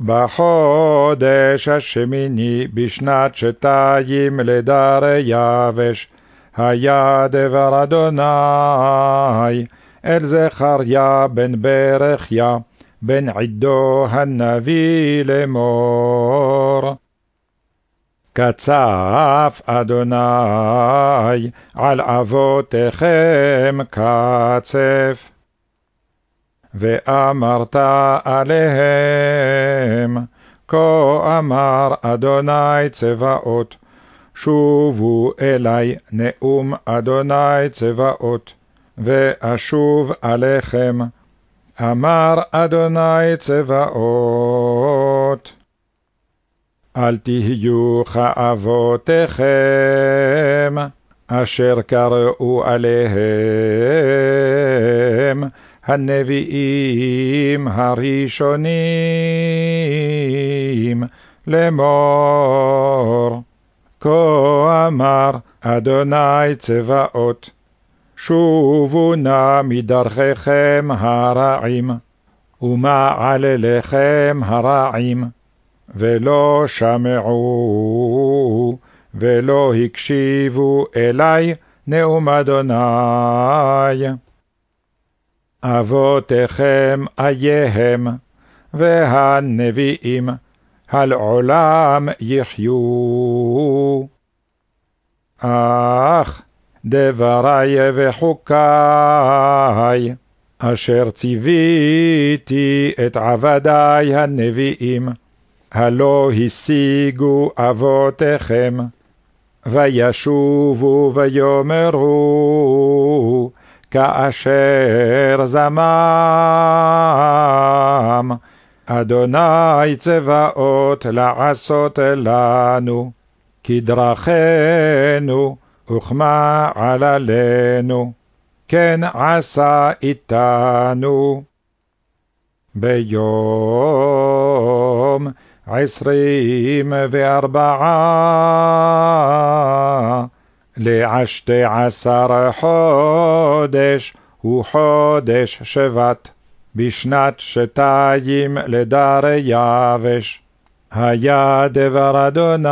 בחודש השמיני בשנת שתיים לדרי יבש, היה דבר אדוני אל זכריה בן ברכיה, בן עדו הנביא לאמור. קצף אדוני על אבותיכם קצף. ואמרת עליהם, כה אמר אדוני צבאות, שובו אלי נאום אדוני צבאות, ואשוב עליכם, אמר אדוני צבאות. אל תהיו כאבותיכם, אשר קראו עליהם, הנביאים הראשונים לאמור. כה אמר אדוני צבאות, שובו נא מדרכיכם הרעים, ומעלליכם הרעים, ולא שמעו, ולא הקשיבו אלי נאום אדוני. אבותיכם אייהם, והנביאים על עולם יחיו. אך דברי וחוקי, אשר ציוויתי את עבדי הנביאים, הלא השיגו אבותיכם, וישובו ויאמרו, כאשר זמם, אדוני צבאות לעשות לנו, כדרכנו וכמה עללינו, כן עשה איתנו. ביום עשרים וארבעה לעשתי עשר חודש הוא חודש שבט, בשנת שתיים לדרי יבש. היה דבר אדוני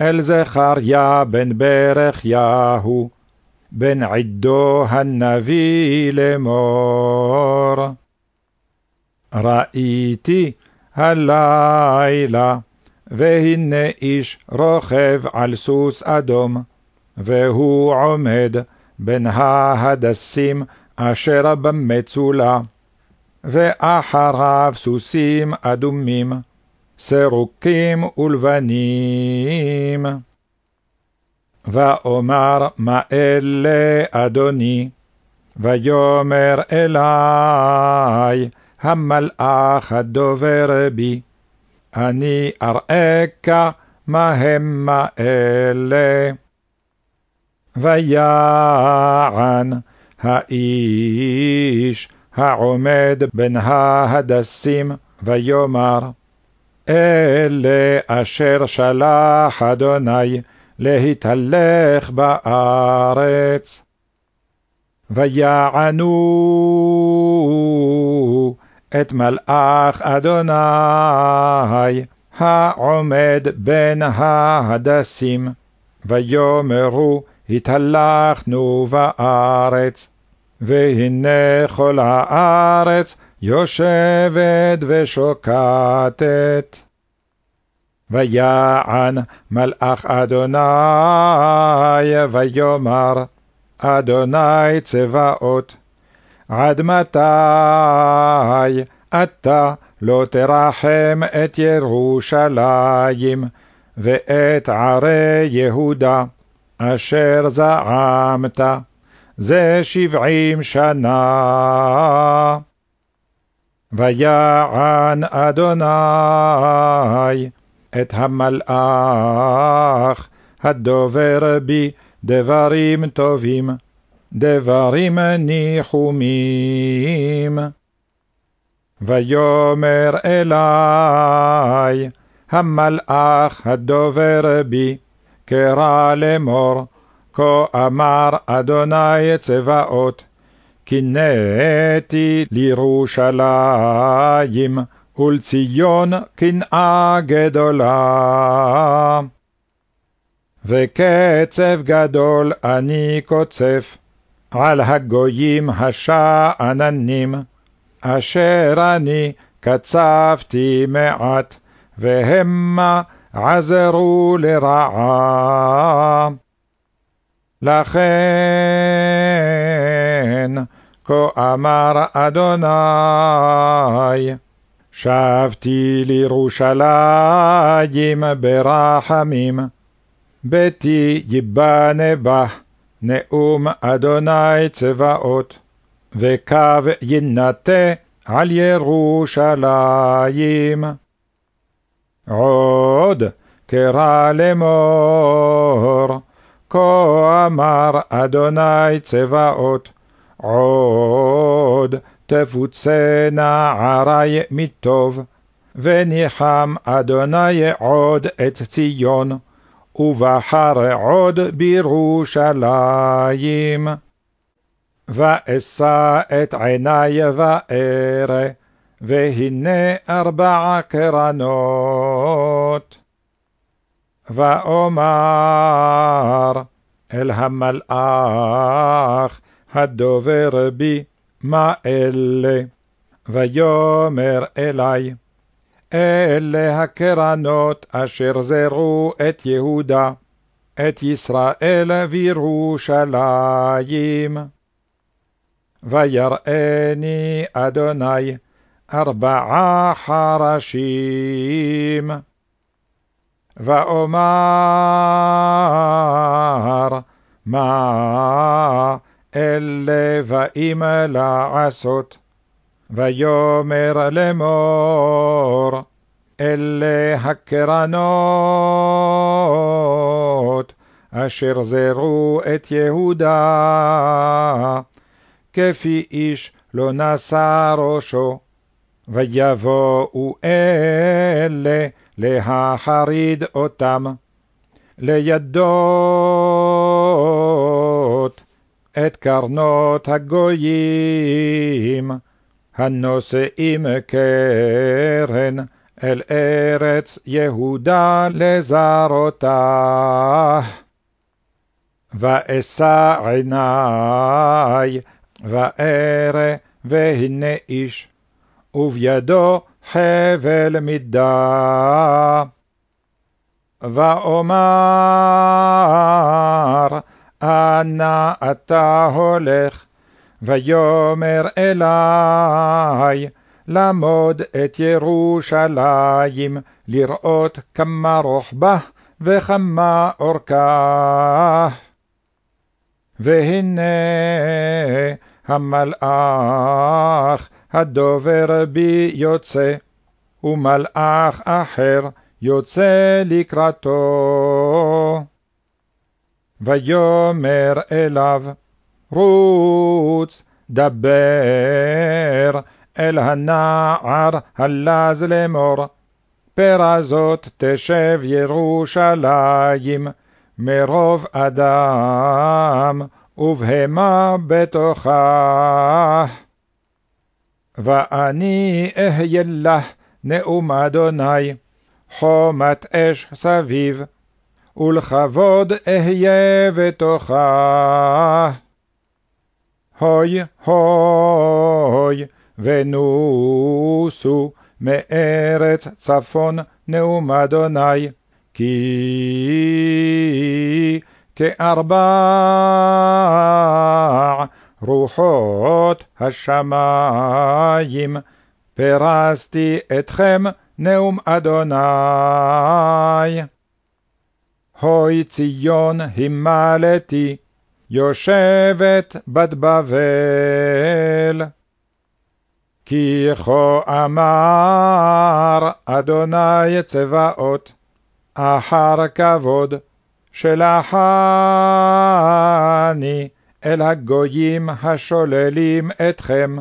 אל זכריה בן ברכיהו, בן עדו הנביא לאמור. ראיתי הלילה והנה איש רוכב על סוס אדום, והוא עומד בין ההדסים אשר במצולה, ואחריו סוסים אדומים, סרוקים ולבנים. ואומר מה אלה אדוני, ויאמר אלי המלאך הדובר בי, אני אראך מה המה אלה. ויען האיש העומד בין ההדסים, ויאמר, אלה אשר שלח אדוני להתהלך בארץ. ויענו את מלאך אדוני, העומד בין ההדסים, ויאמרו, התהלכנו בארץ, והנה כל הארץ יושבת ושוקטת. ויען מלאך אדוני, ויאמר, אדוני צבאות, עד מתי? אתה לא תרחם את ירושלים ואת ערי יהודה, אשר זעמת, זה שבעים שנה. ויען אדוני את המלאך הדובר בי דברים טובים, דברים ניחומים. ויאמר אלי המלאך הדובר בי, קרא לאמור, כה אמר אדוני צבאות, קינאתי לירושלים ולציון קנאה גדולה. וקצף גדול אני קוצף, על הגויים השאננים, אשר אני קצפתי מעט, והמה עזרו לרעה. לכן, כה אמר אדוני, שבתי לירושלים ברחמים, ביתי ייבנה בה, נאום אדוני צבאות, וקו יינטה על ירושלים. עוד קרא לאמור, כה אמר אדוני צבאות, עוד תפוצנה ערי מטוב, וניחם אדוני עוד את ציון, ובחר עוד בירושלים. ואשא את עיני וארא, והנה ארבע קרנות. ואומר אל המלאך הדובר בי, מה אלה? ויאמר אלי, אלה הקרנות אשר זרו את יהודה, את ישראל וירושלים. ויראני אדוני ארבעה חרשים. ואומר, מה אלה באים לעשות? ויאמר לאמור, אלה הקרנות, אשר זרו את יהודה, כפי איש לא נשא ראשו, ויבואו אלה להחריד אותם, לידות את קרנות הגויים, הנושאים קרן אל ארץ יהודה לזרותה. ואשא עיני, וארא, והנה איש, ובידו חבל מידה. ואומר, אנה אתה הולך? ויאמר אלי, למוד את ירושלים, לראות כמה רוחבה וכמה אורכה. והנה המלאך הדובר בי יוצא, ומלאך אחר יוצא לקראתו. ויאמר אליו, רוץ, דבר אל הנער הלז לאמור, פרזות תשב ירושלים, מרוב אדם, ובהמה בתוכה. ואני אהיה לך נאום אדוני, חומת אש סביב, ולכבוד אהיה בתוכה. הוי הוי ונוסו מארץ צפון נאום אדוני, כי כארבע רוחות השמים, פרסתי אתכם נאום אדוני. הוי ציון הימלתי, יושבת בת בבל. כי כה אמר אדוני צבאות, אחר כבוד, שלחני אל הגויים השוללים אתכם,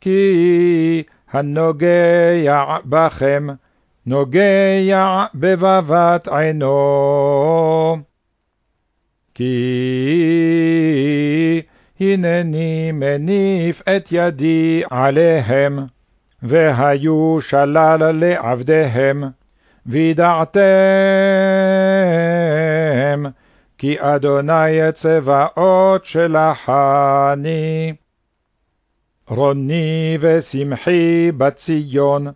כי הנוגע בכם, נוגע בבבת עינו. כי הנני מניף את ידי עליהם, והיו שלל לעבדיהם, וידעתם כי אדוני צבאות שלחני. רוני ושמחי בציון,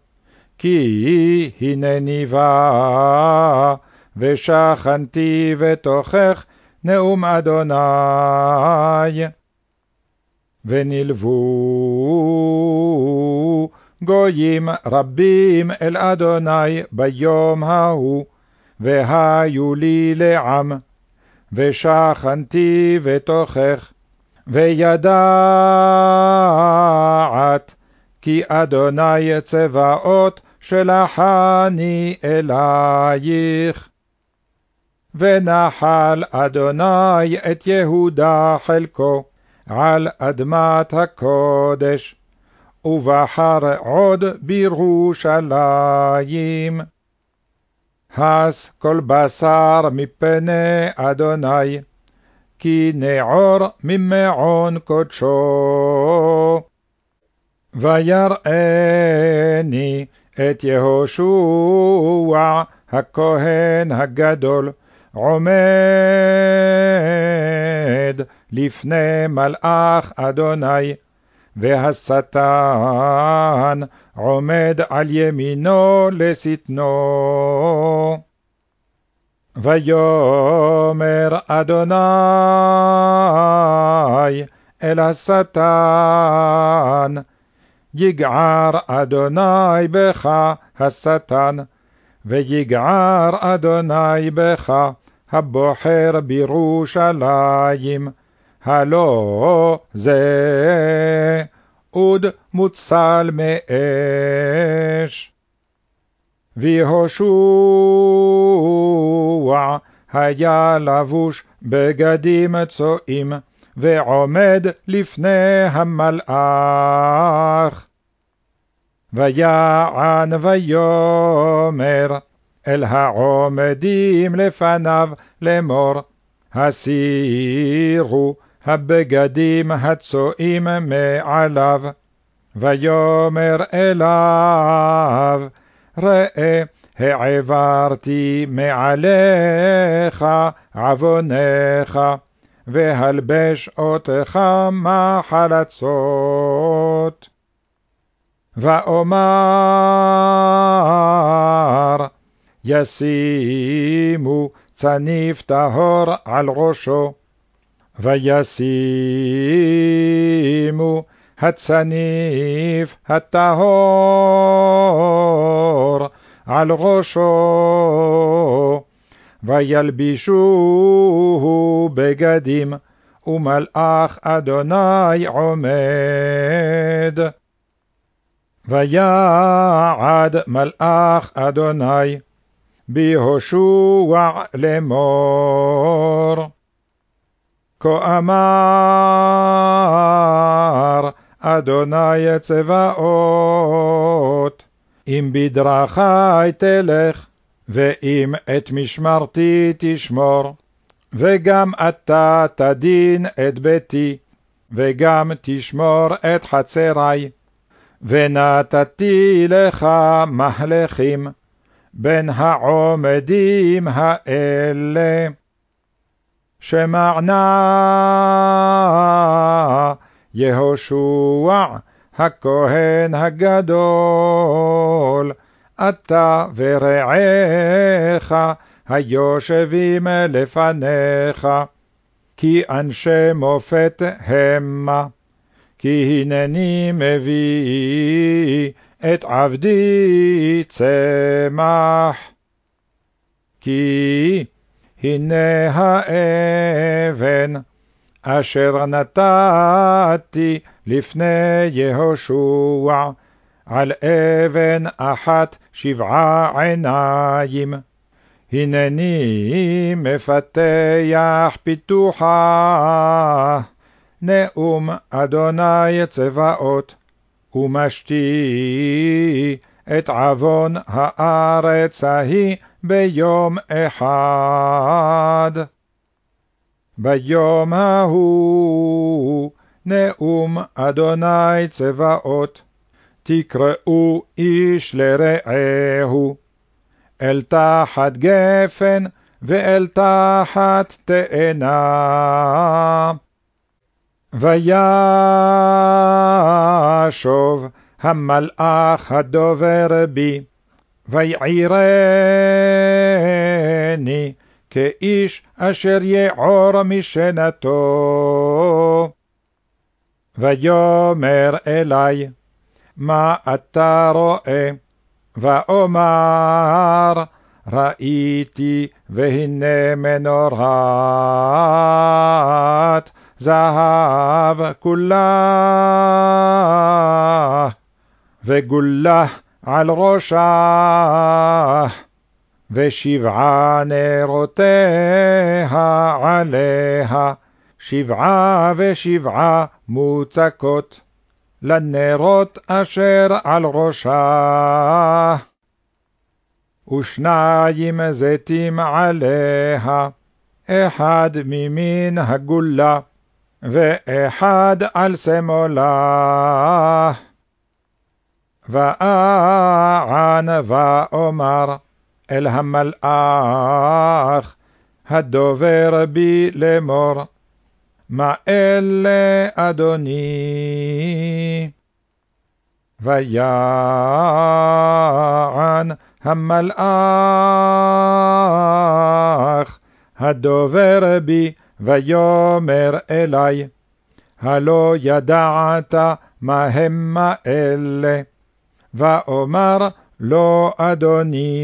כי הנני בא, ושכנתי בתוכך נאום אדוני. ונלוו גויים רבים אל אדוני ביום ההוא, והיו לי לעם, ושכנתי בתוכך, וידעת כי אדוני צבאות שלחני אלייך. ונחל אדוני את יהודה חלקו על אדמת הקודש, ובחר עוד בירושלים. הס כל בשר מפני אדוני, כי נעור ממעון קודשו. ויראני את יהושע הכהן הגדול, עומד לפני מלאך אדוני, והשטן עומד על ימינו לשטנו. ויאמר אדוני אל השטן, יגער אדוני בך השטן, ויגער אדוני בך הבוחר בירושלים, הלא זה אוד מוצל מאש. ויהושע היה לבוש בגדים צועים, ועומד לפני המלאך. ויען ויאמר אל העומדים לפניו לאמור, הסירו הבגדים הצועים מעליו. ויאמר אליו, ראה, העברתי מעליך עוונך, והלבש אותך מחלצות. ואומר, ישימו צניף טהור על ראשו, וישימו הצניף הטהור על ראשו, וילבישוהו בגדים, ומלאך אדוני עומד. ויעד מלאך אדוני בהושע לאמור. כה אמר אדוני צבאות, אם בדרכי תלך, ואם את משמרתי תשמור, וגם אתה תדין את ביתי, וגם תשמור את חצרי, ונתתי לך מהלכים בין העומדים האלה. שמענה יהושע הכהן הגדול, אתה ורעך היושבים לפניך, כי אנשי מופת המה. כי הנני מביא את עבדי צמח. כי הנה האבן אשר נתתי לפני יהושע, על אבן אחת שבעה עיניים. הנני מפתח פיתוחה, נאום אדוני צבאות, ומשתי את עוון הארץ ההיא ביום אחד. ביום ההוא נאום אדוני צבאות, תקראו איש לרעהו, אל תחת גפן ואל תחת תאנה. וישוב המלאך הדובר בי, ויעירני כאיש אשר יעור משנתו. ויאמר אלי, מה אתה רואה? ואומר, ראיתי והנה מנורת זהב כולה, וגולה על ראשה, ושבעה נרותיה עליה, שבעה ושבעה מוצקות, לנרות אשר על ראשה. ושניים זיתים עליה, אחד ממין הגולה, ואחד על שמאלה. ואען ואומר אל המלאך, הדובר בי לאמור, מה אלה אדוני? ויען המלאך, הדובר בי, ויאמר אלי, הלא ידעת מה המה אלה, ואומר לא אדוני.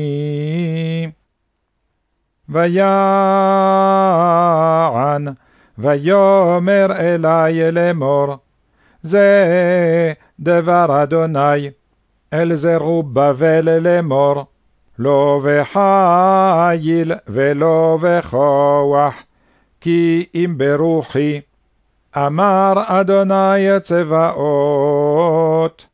ויען, ויאמר אלי לאמור, זה דבר אדוני, אל זרובבל לאמור, לא בחיל ולא בכוח, כי אם ברוחי, אמר אדוני צבאות.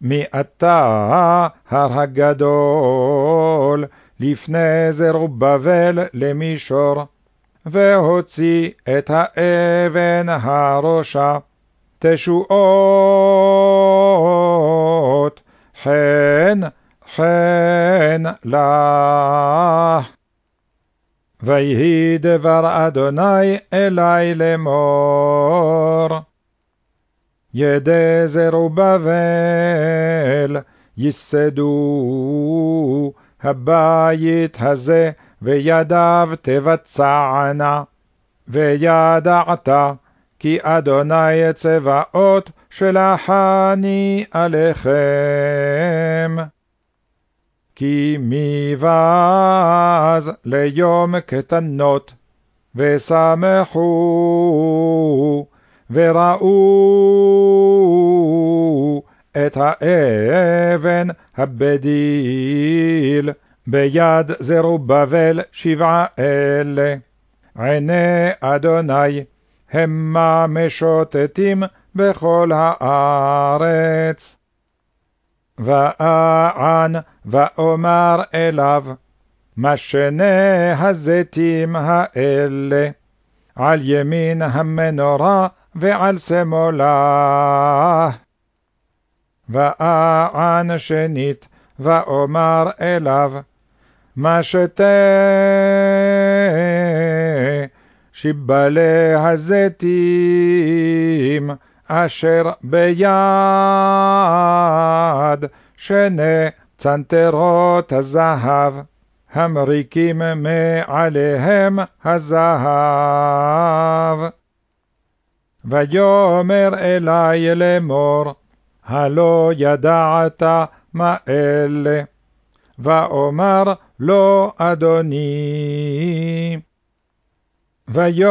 מעתה הר הגדול לפני זרובבל למישור, והוציא את האבן הראשה, תשועות, חן, חן לה. ויהי דבר אדוני אלי לאמור. ידי זרובבל ייסדו הבית הזה, וידיו תבצענה, וידעת כי אדוני צבאות שלחני עליכם. כי מבז ליום קטנות, ושמחו, וראו את האבן הבדיל ביד זרובבל שבעה אלה. עיני אדוני המה משוטטים בכל הארץ. ואען ואומר אליו, משנה הזיתים האלה, על ימין המנורה ועל שמאלה. ואען שנית, ואומר אליו, משתה שיבלי הזיתים, אשר ביד שני צנתרות הזהב, המריקים מעליהם הזהב. ויאמר אלי לאמור, הלא ידעת מה אלה, ואומר לא אדוני. ויאמר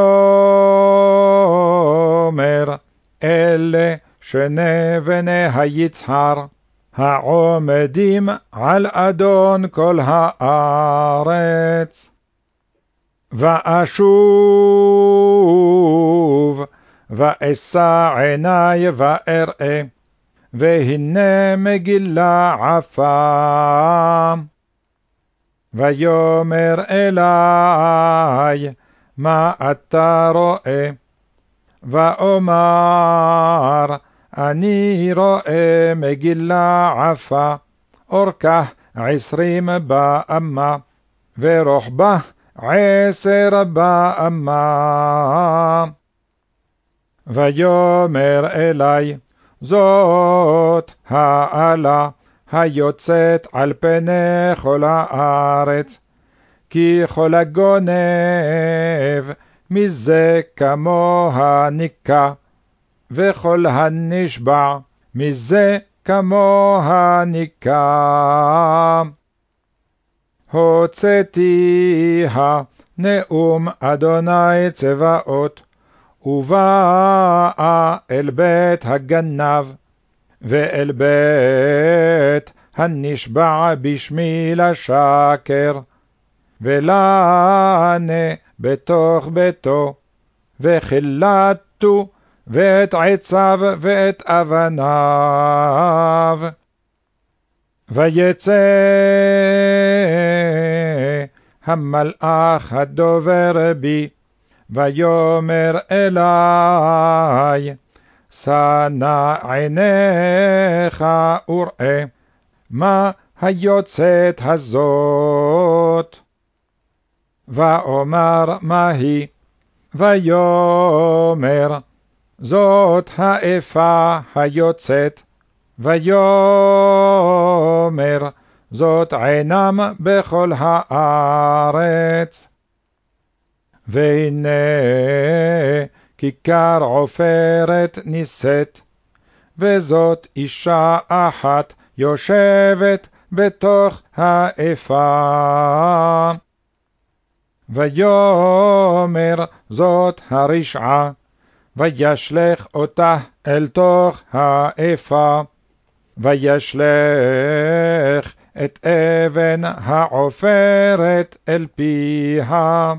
אלה שני בני היצהר, העומדים על אדון כל הארץ. ואשוב, ואשא עיני ואראה, והנה מגילה עפה. ויאמר אלי, מה אתה רואה? ואומר, אני רואה מגילה עפה, אורכה עשרים באמה, ורוחבה עשר באמה. ויאמר אלי, זאת האלה היוצאת על פני כל הארץ, כי כל הגונב מזה כמוה ניקה, וכל הנשבע מזה כמוה ניקה. הוצאתיה נאום אדוני צבאות, ובאה אל בית הגנב, ואל בית הנשבע בשמי לשקר, ולענה בתוך ביתו, וחילטו ואת עציו ואת אבניו. ויצא המלאך הדובר בי, ויאמר אלי, שנא עיניך וראה, מה היוצאת הזאת? ואומר מה היא? ויאמר, זאת האפה היוצאת, ויאמר, זאת עינם בכל הארץ. והנה כיכר עופרת נישאת, וזאת אישה אחת יושבת בתוך האפה. ויאמר זאת הרשעה, וישלך אותה אל תוך האפה, וישלך את אבן העופרת אל פיה.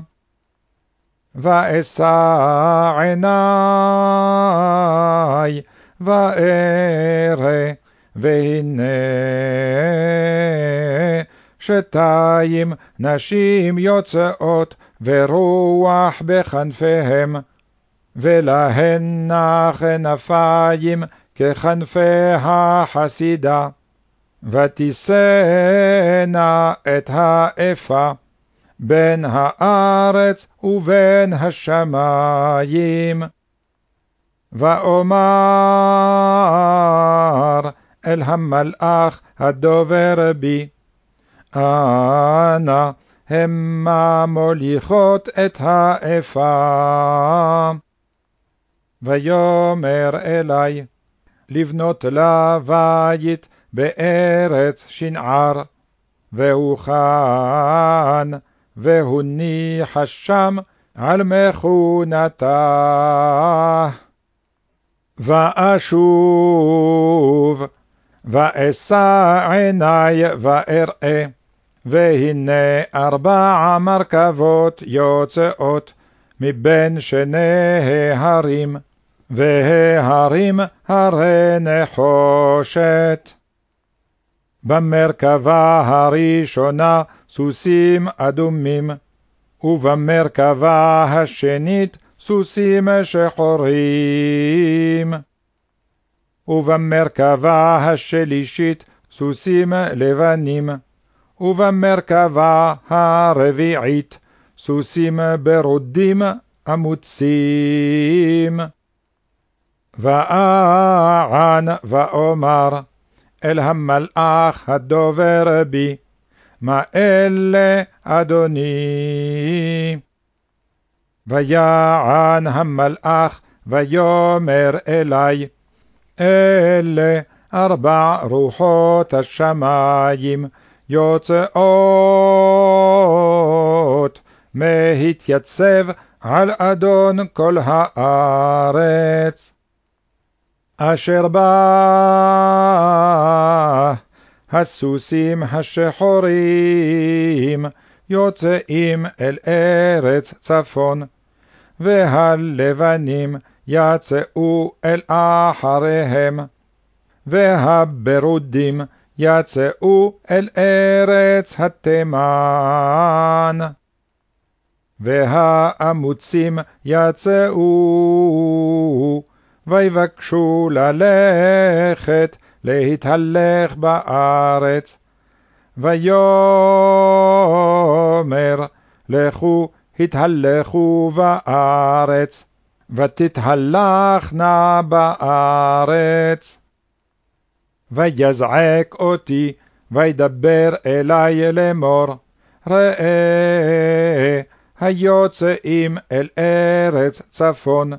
ואשא עיני, וארא, והנה שתיים נשים יוצאות, ורוח בכנפיהם, ולהן כנפיים ככנפי החסידה, ותישאנה את האפה. בין הארץ ובין השמיים. ואומר אל המלאך הדובר בי, אנא המה מוליכות את האפה. ויאמר אלי, לבנות לה בית בארץ שנער, והוכן והוניחה שם על מכונתה. ואשוב, ואשא עיני ואראה, והנה ארבע מרכבות יוצאות מבין שני ההרים, וההרים הרי נחושת. במרכבה הראשונה סוסים אדומים, ובמרכבה השנית סוסים שחורים. ובמרכבה השלישית סוסים לבנים, ובמרכבה הרביעית סוסים ברודים אמוצים. ואען ואומר אל המלאך הדובר בי, מה אלה אדוני? ויען המלאך ויאמר אלי, אלה ארבע רוחות השמיים יוצאות מהתייצב על אדון כל הארץ. אשר בא הסוסים השחורים יוצאים אל ארץ צפון, והלבנים יצאו אל אחריהם, והברודים יצאו אל ארץ התימן. והאמוצים יצאו ויבקשו ללכת, להתהלך בארץ. ויאמר, לכו התהלכו בארץ, ותתהלכנה בארץ. ויזעק אותי, וידבר אלי לאמור, ראה, היוצאים אל ארץ צפון,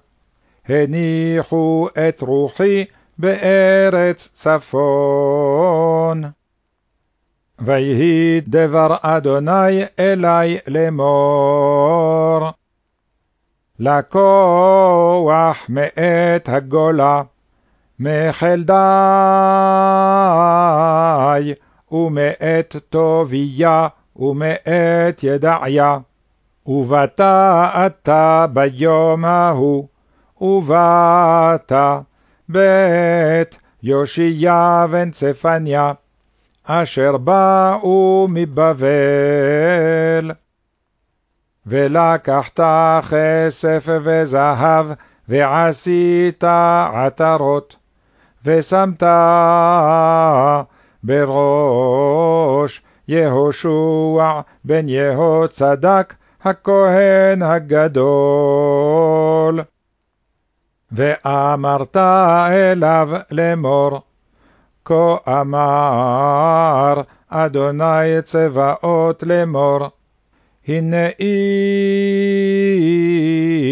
הניחו את רוחי בארץ צפון. ויהי דבר אדוני אלי לאמור. לקוח מאת הגולה, מחלדי ומאת טוביה ומאת ידעיה, ובאת אתה ביום ההוא, ובאת בית יאשיה בן צפניה, אשר באו מבבל. ולקחת כסף וזהב, ועשית עטרות, ושמת בראש יהושע בן יהוצדק הכהן הגדול. ואמרת אליו לאמור, כה אמר אדוני צבאות לאמור, הנה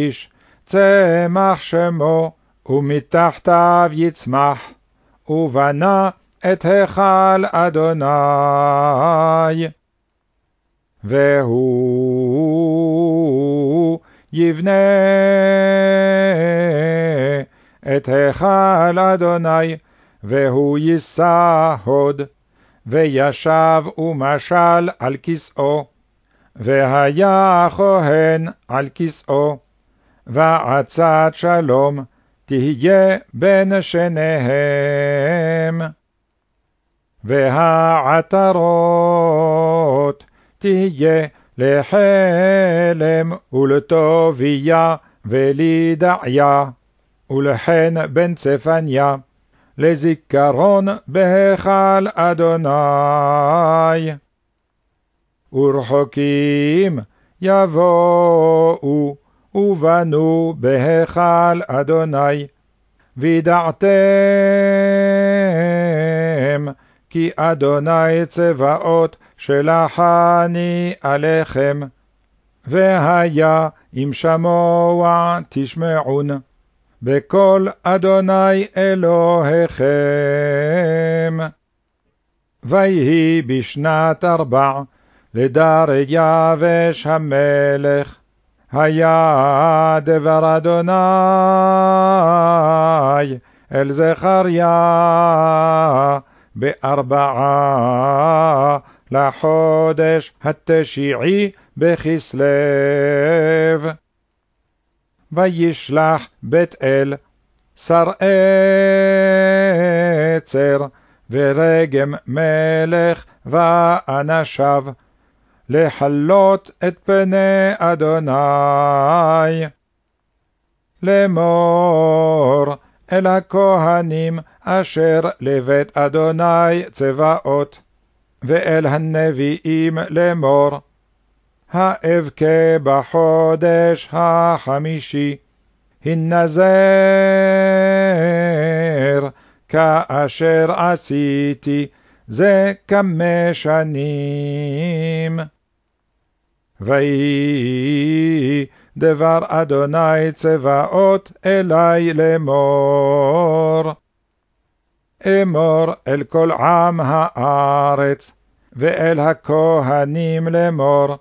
איש צמח שמו, ומתחתיו יצמח, ובנה את היכל אדוני. והוא יבנה את היכל אדוני, והוא יישא הוד, וישב ומשל על כסאו, והיה כהן על כסאו, ועצת שלום תהיה בין שניהם. והעטרות תהיה לחלם ולטוביה ולידעיה, ולחן בן צפניה, לזיכרון בהיכל אדוני. ורחוקים יבואו ובנו בהיכל אדוני, וידעתם כי אדוני צבאות שלחני עליכם, והיה אם שמוע תשמעון, בקול אדוני אלוהיכם. ויהי בשנת ארבע לדריווש המלך, היה דבר אדוני אל זכריה בארבעה לחודש התשיעי בכסלו. וישלח בית אל שר עצר ורגם מלך ואנשיו לחלות את פני אדוני. לאמור אל הכהנים אשר לבית אדוני צבאות, ואל הנביאים לאמור, האבכה בחודש החמישי, הנזר כאשר עשיתי זה כמה שנים. ויהי דבר אדוני צבאות אלי לאמור. אמור אל כל עם הארץ, ואל הכהנים לאמור,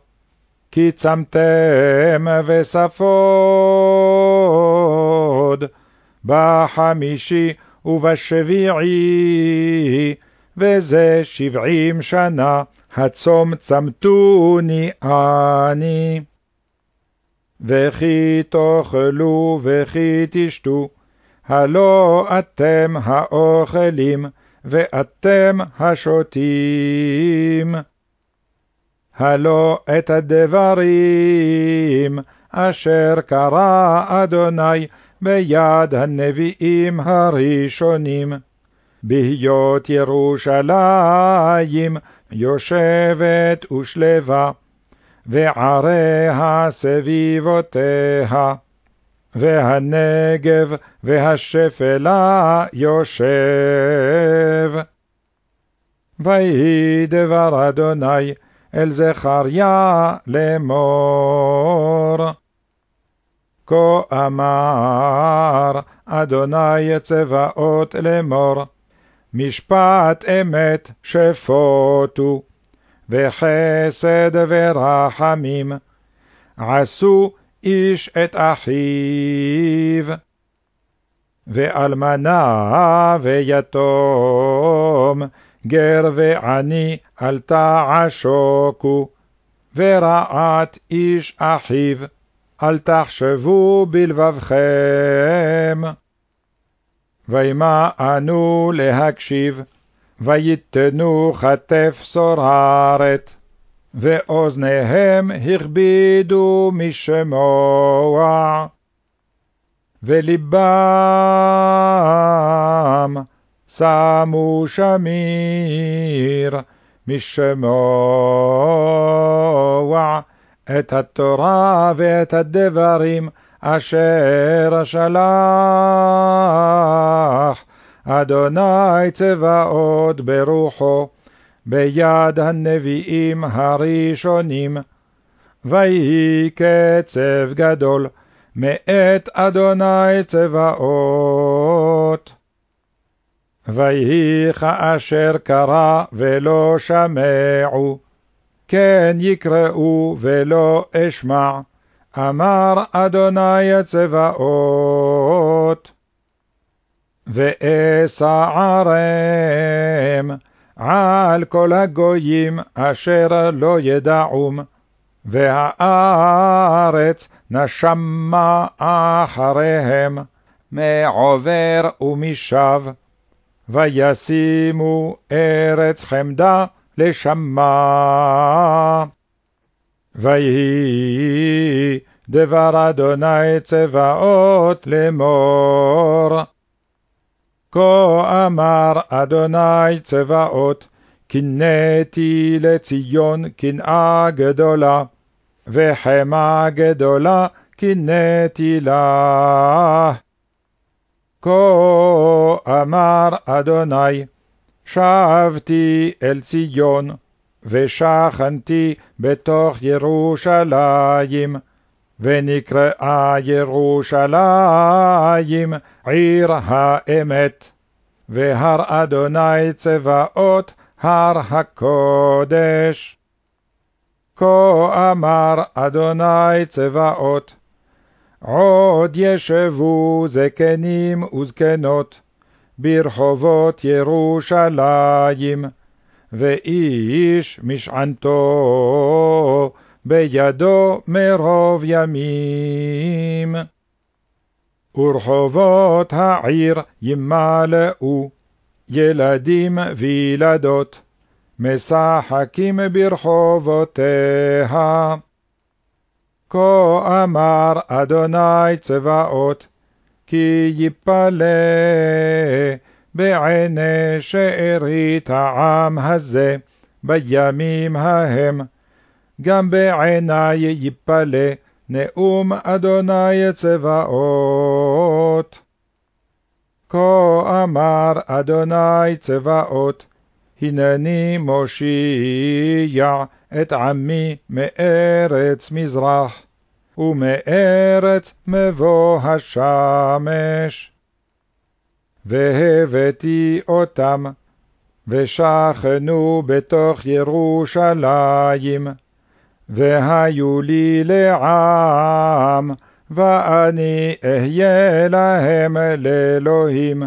כי צמתם וספוד בחמישי ובשביעי, וזה שבעים שנה, הצום צמתוני אני. וכי תאכלו וכי תשתו, הלא אתם האוכלים, ואתם השותים. הלא את הדברים אשר קרא אדוני ביד הנביאים הראשונים. בהיות ירושלים יושבת ושלווה, ועריה סביבותיה, והנגב והשפלה יושב. ויהי דבר אדוני אל זכריה לאמור. כה אמר אדוני צבאות לאמור, משפט אמת שפוטו, וחסד ורחמים, עשו איש את אחיו. ואלמנה ויתום, גר ועני אל תעשוקו, ורעת איש אחיו, אל תחשבו בלבבכם. וימאנו להקשיב, ויתנו כתף סוררת, ואוזניהם הכבידו משמוע, ולבם שמו שמיר משמוע את התורה ואת הדברים אשר שלח אדוני צבאות ברוחו ביד הנביאים הראשונים. ויהי קצב גדול מאת אדוני צבאות. ויהי כאשר קרא ולא שמעו, כן יקראו ולא אשמע, אמר אדוני צבאות. ואסערם על כל הגויים אשר לא ידעום, והארץ נשמה אחריהם, מעובר ומשב. וישימו ארץ חמדה לשמה. ויהי דבר אדוני צבאות לאמור. כה אמר אדוני צבאות, קינאתי לציון קנאה גדולה, וחמה גדולה קינאתי לה. כה אמר אדוני, שבתי אל ציון, ושכנתי בתוך ירושלים, ונקראה ירושלים עיר האמת, והר אדוני צבאות הר הקודש. כה אמר אדוני צבאות, עוד ישבו זקנים וזקנות ברחובות ירושלים, ואיש משענתו בידו מרוב ימים. ורחובות העיר ימלאו, ילדים וילדות, משחקים ברחובותיה. כה אמר אדוני צבאות, כי יפלא בעיני שארית העם הזה בימים ההם, גם בעיני יפלא נאום אדוני צבאות. כה אמר אדוני צבאות, הנני מושיע את עמי מארץ מזרח, ומארץ מבוא השמש. והבאתי אותם, ושכנו בתוך ירושלים, והיו לי לעם, ואני אהיה להם לאלוהים,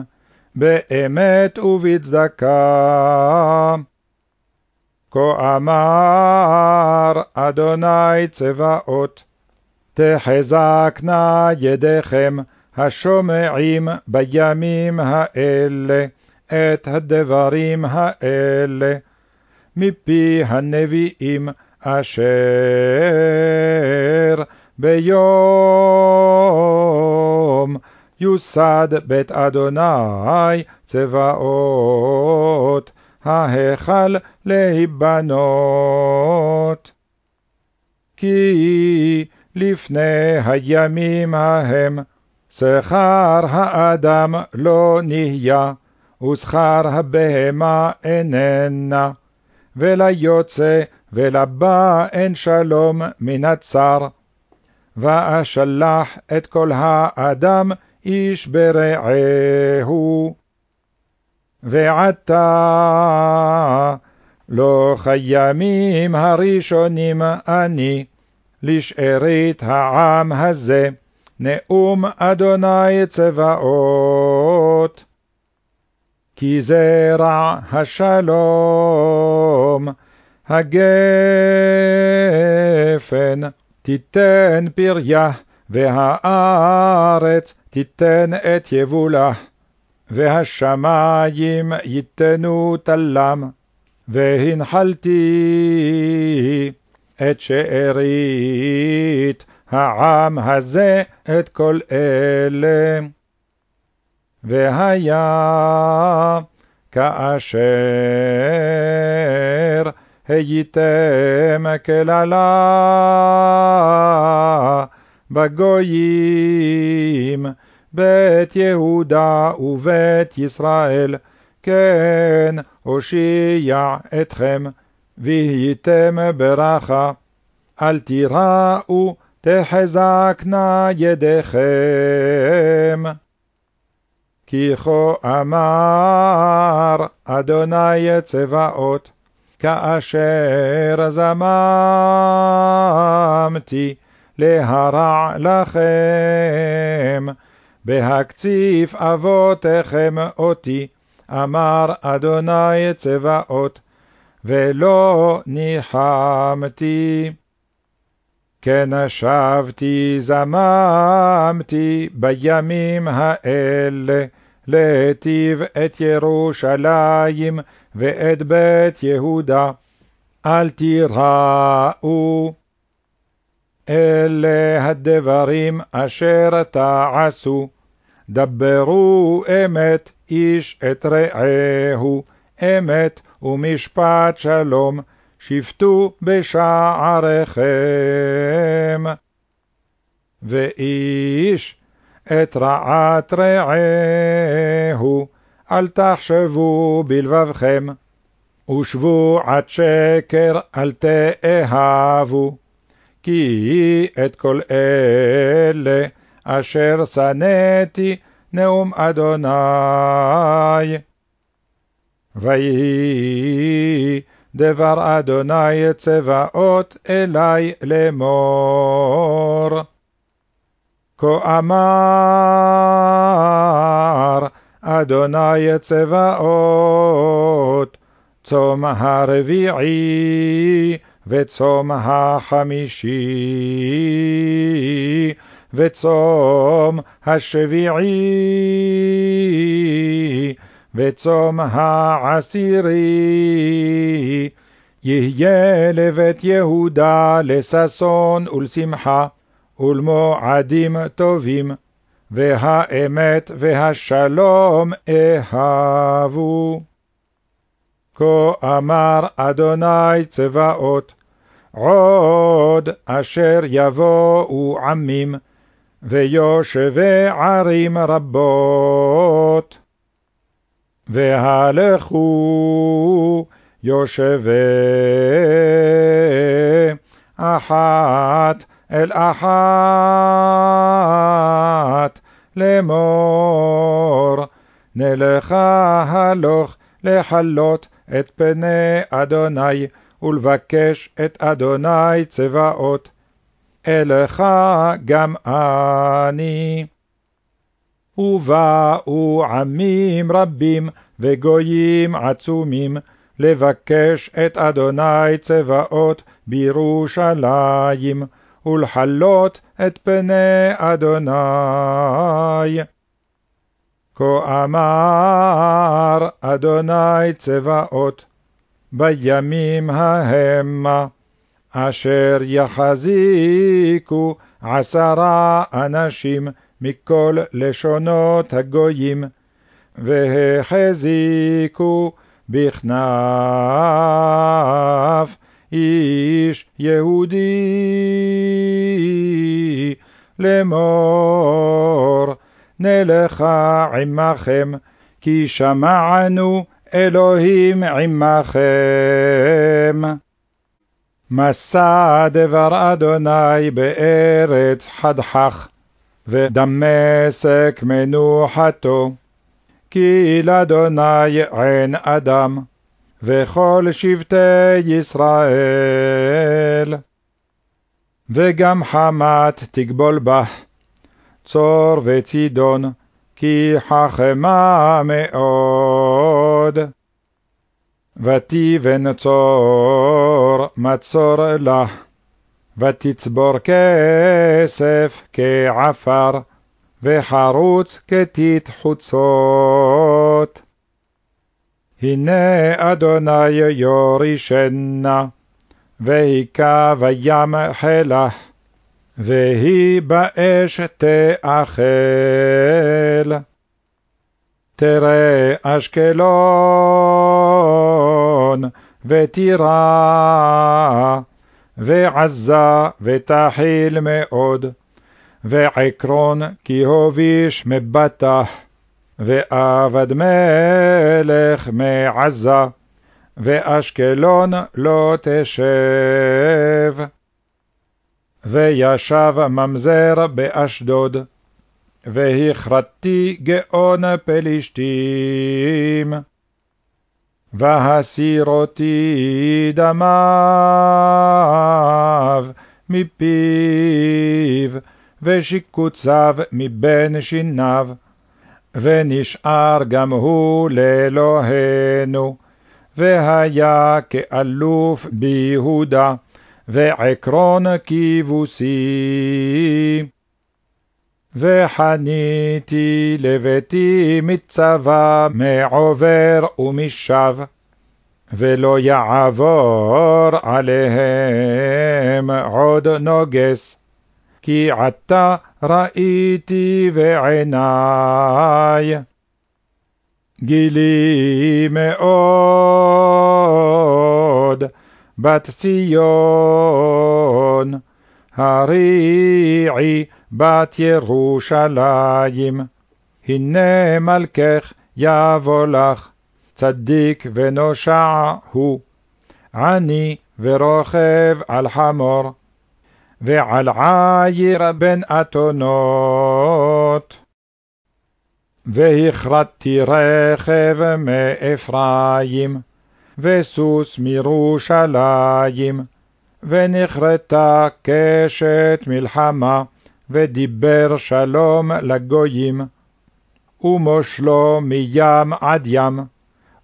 באמת ובצדקה. כה אמר אדוני צבאות, תחזקנה ידיכם השומעים בימים האלה את הדברים האלה, מפי הנביאים אשר ביום יוסד בית אדוני צבאות, ההיכל להיבנות. כי לפני הימים ההם שכר האדם לא נהיה, ושכר הבהמה איננה, וליוצא ולבא אין שלום מן הצר. ואשלח את כל האדם איש ברעהו. ועתה לא כימים הראשונים אני, לשארית העם הזה, נאום אדוני צבאות. כי זרע השלום, הגפן, תיתן פריה, והארץ תיתן את יבולה, והשמיים ייתנו תלם, והנחלתי את שארית העם הזה את כל אלה. והיה כאשר הייתם כללה בגויים, בית יהודה ובית ישראל, כן הושיע אתכם, והייתם ברכה. אל תיראו, תחזקנה ידיכם. כי כה אמר אדוני צבאות, כאשר זממתי להרע לכם, בהקציף אבותיכם אותי, אמר אדוני צבאות, ולא ניחמתי. כן שבתי זממתי בימים האלה, להיטיב את ירושלים ואת בית יהודה. אל תיראו. אלה הדברים אשר תעשו, דברו אמת איש את רעהו, אמת ומשפט שלום, שפטו בשעריכם. ואיש את רעת רעהו, אל תחשבו בלבבכם, ושבו עד שקר אל תאהבו, כי את כל אלה אשר שנאתי נאום אדוני. ויהי דבר אדוני צבאות אלי לאמור. כה אמר אדוני צבאות, צום הרביעי וצום החמישי, וצום השביעי, וצום העשירי, יהיה לבית יהודה לששון ולשמחה, ולמועדים טובים, והאמת והשלום אהבו. כה אמר אדוני צבאות, עוד אשר יבואו עמים, ויושבי ערים רבות. והלכו יושבי אחת אל אחת לאמור, נלכה הלוך לחלות את פני אדוני, ולבקש את אדוני צבאות. אלך גם אני. ובאו עמים רבים וגויים עצומים, לבקש את אדוני צבאות בירושלים, ולחלות את פני אדוני. כה אמר אדוני צבאות, בימים ההמה, אשר יחזיקו עשרה אנשים מכל לשונות הגויים, והחזיקו בכנף איש יהודי לאמור, נלכה עמכם, כי שמענו אלוהים עמכם. מסע דבר אדוני בארץ חדחך, ודמשק מנוחתו. כי לאדוני עין אדם, וכל שבטי ישראל. וגם חמת תגבול בה, צור וצידון, כי חכמה מאוד. ותיבן צור מצור לה, ותצבור כסף כעפר, וחרוץ כתית חוצות. הנה אדוני יורישנה, והיכה בים חלח, והיא באש תאכל. תראה אשקלון ותירא, ועזה ותחיל מאוד, ועקרון כי הוביש מבטח, ועבד מלך מעזה, ואשקלון לא תשב. וישב ממזר באשדוד, והכרתי גאון פלישתים. והסירותי דמיו מפיו, ושיקוציו מבין שיניו, ונשאר גם הוא לאלוהינו, והיה כאלוף ביהודה, ועקרון כיבוסי. וחניתי לביתי מצבא מעובר ומשב, ולא יעבור עליהם עוד נוגס, כי עתה ראיתי בעיני. גילי מאוד, בת ציון, הריעי בת ירושלים, הנה מלכך יבוא לך, צדיק ונושע הוא, עני ורוכב על חמור, ועל עיר בין אתונות. והכרתי רכב מאפרים, וסוס מירושלים, ונכרתה קשת מלחמה, ודיבר שלום לגויים, ומושלו מים עד ים,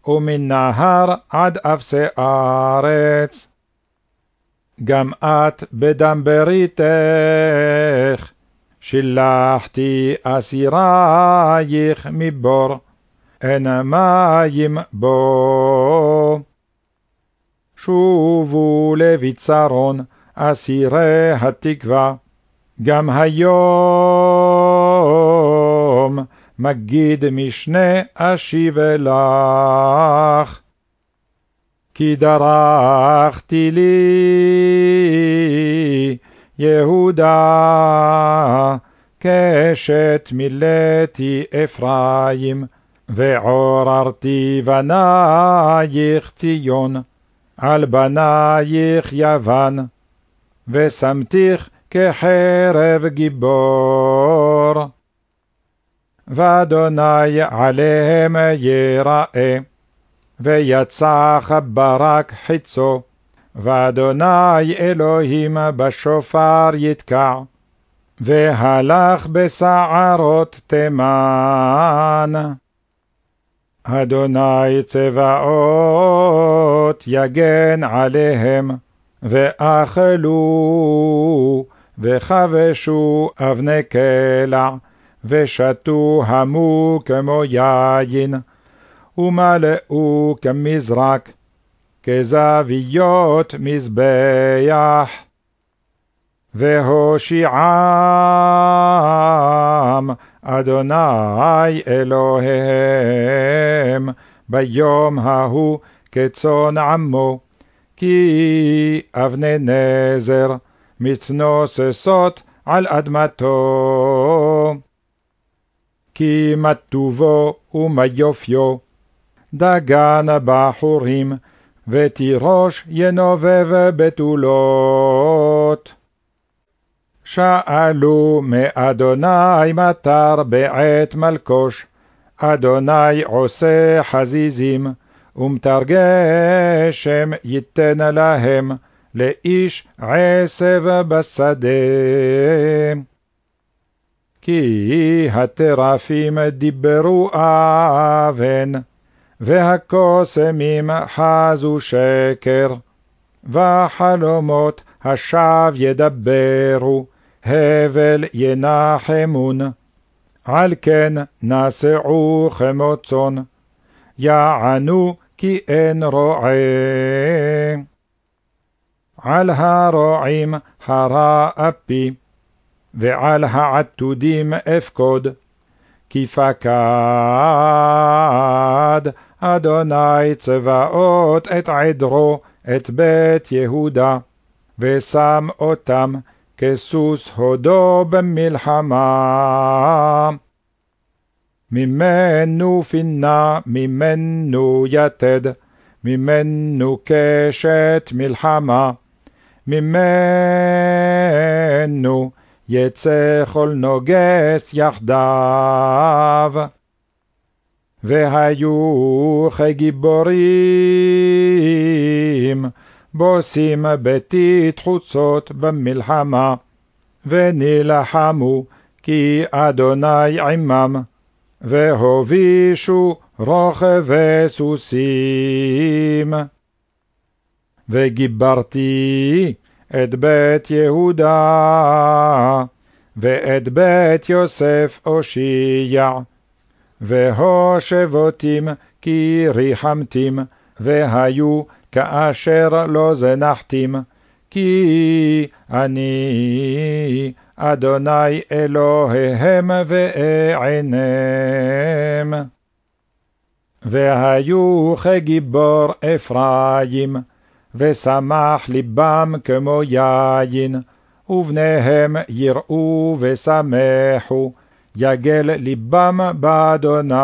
ומנהר עד אפסי ארץ. גם את בדם בריתך, שילחתי אסירייך מבור, אין מים בו. שובו לביצרון, אסירי התקווה, גם היום מגיד משנה אשיב לך. כי דרכתי לי יהודה, קשת מילאתי אפרים, ועוררתי בנייך ציון, על בנייך יוון, ושמתיך כחרב גיבור. ואדוני עליהם יראה, ויצח ברק חיצו, ואדוני אלוהים בשופר יתקע, והלך בסערות תימן. אדוני צבאות יגן עליהם, ואכלו, וכבשו אבני קלע, ושתו המו כמו יין, ומלאו כמזרק, כזוויות מזבח. והושיעם אדוני אלוהיהם ביום ההוא כצאן עמו, כי אבני נזר מתנוססות על אדמתו. כי מה טובו ומה יופיו, דגן בחורים, ותירוש ינובב בתולות. שאלו מאדוני מטר בעת מלקוש, אדוני עושה חזיזים, ומטר גשם ייתן להם, לאיש עשב בשדה. כי הטרפים דיברו אבן, והקוסמים חזו שקר, וחלומות השווא ידברו, הבל ינחמון. על כן נסעו כמו צאן, יענו כי אין רועה. על הרועים הרע אפי, ועל העתודים אפקוד, כי פקד אדוני צבאות את עדרו, את בית יהודה, ושם אותם כסוס הודו במלחמה. ממנו פינה, ממנו יתד, ממנו קשת מלחמה, ממנו יצא כל נוגס יחדיו. והיו כגיבורים, בוסים בתית חוצות במלחמה, ונלחמו כי אדוני עמם, והובישו רוכבי סוסים. וגיברתי את בית יהודה, ואת בית יוסף אושיע, והושבותים כי ריחמתים, והיו כאשר לא זנחתים, כי אני אדוני אלוהיהם ואענם. והיו כגיבור אפרים, ושמח ליבם כמו יין, ובניהם יראו ושמחו, יגל ליבם באדוני.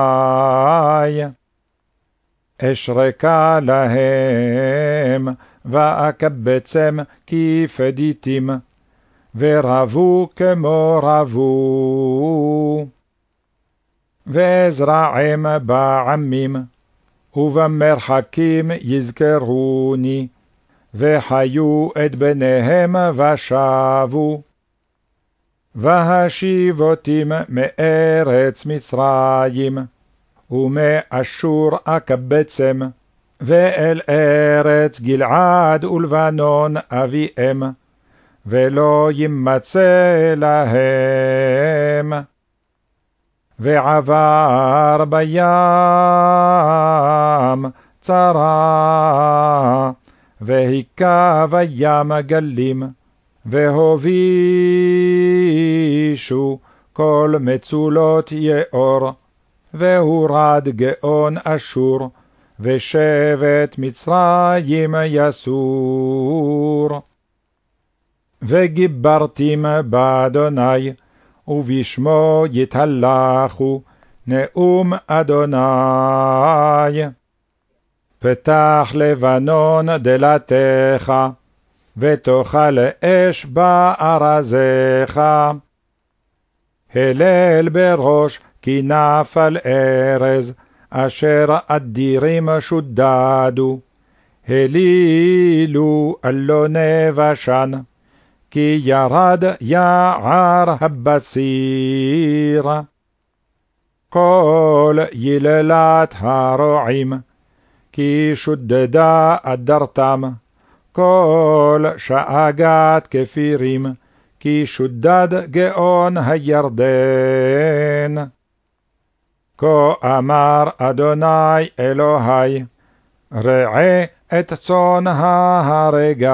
אשרקה להם, ואקבצם כי פדיתים, ורבו כמו רבו. ואזרעם בעמים, ובמרחקים יזכרוני, וחיו את בניהם ושבו. והשיבותים מארץ מצרים, ומאשור אקבצם, ואל ארץ גלעד ולבנון אביהם, ולא ימצא להם. ועבר בים צרה, והיכה בים גלים, והובישו כל מצולות יאור, והורד גאון אשור, ושבט מצרים יסור. וגיברתים באדוני, ובשמו יתהלכו, נאום אדוני. פתח לבנון דלתך, ותאכל אש בארזך. הלל בראש, כי נפל ארז, אשר אדירים שודדו. הלילו אלוני בשן, כי ירד יער הבציר. כל יללת הרועים, כי שודדה אדרתם, כל שאגת כפירים, כי שודד גאון הירדן. כה אמר אדוני אלוהי, ראה את צאן ההרגה.